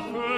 和。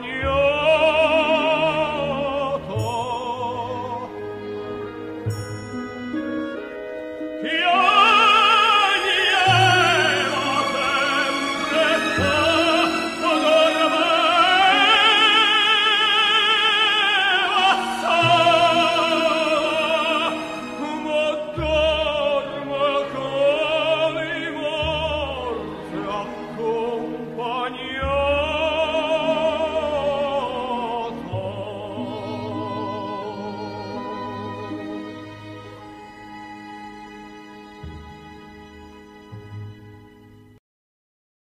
bagnato. Chi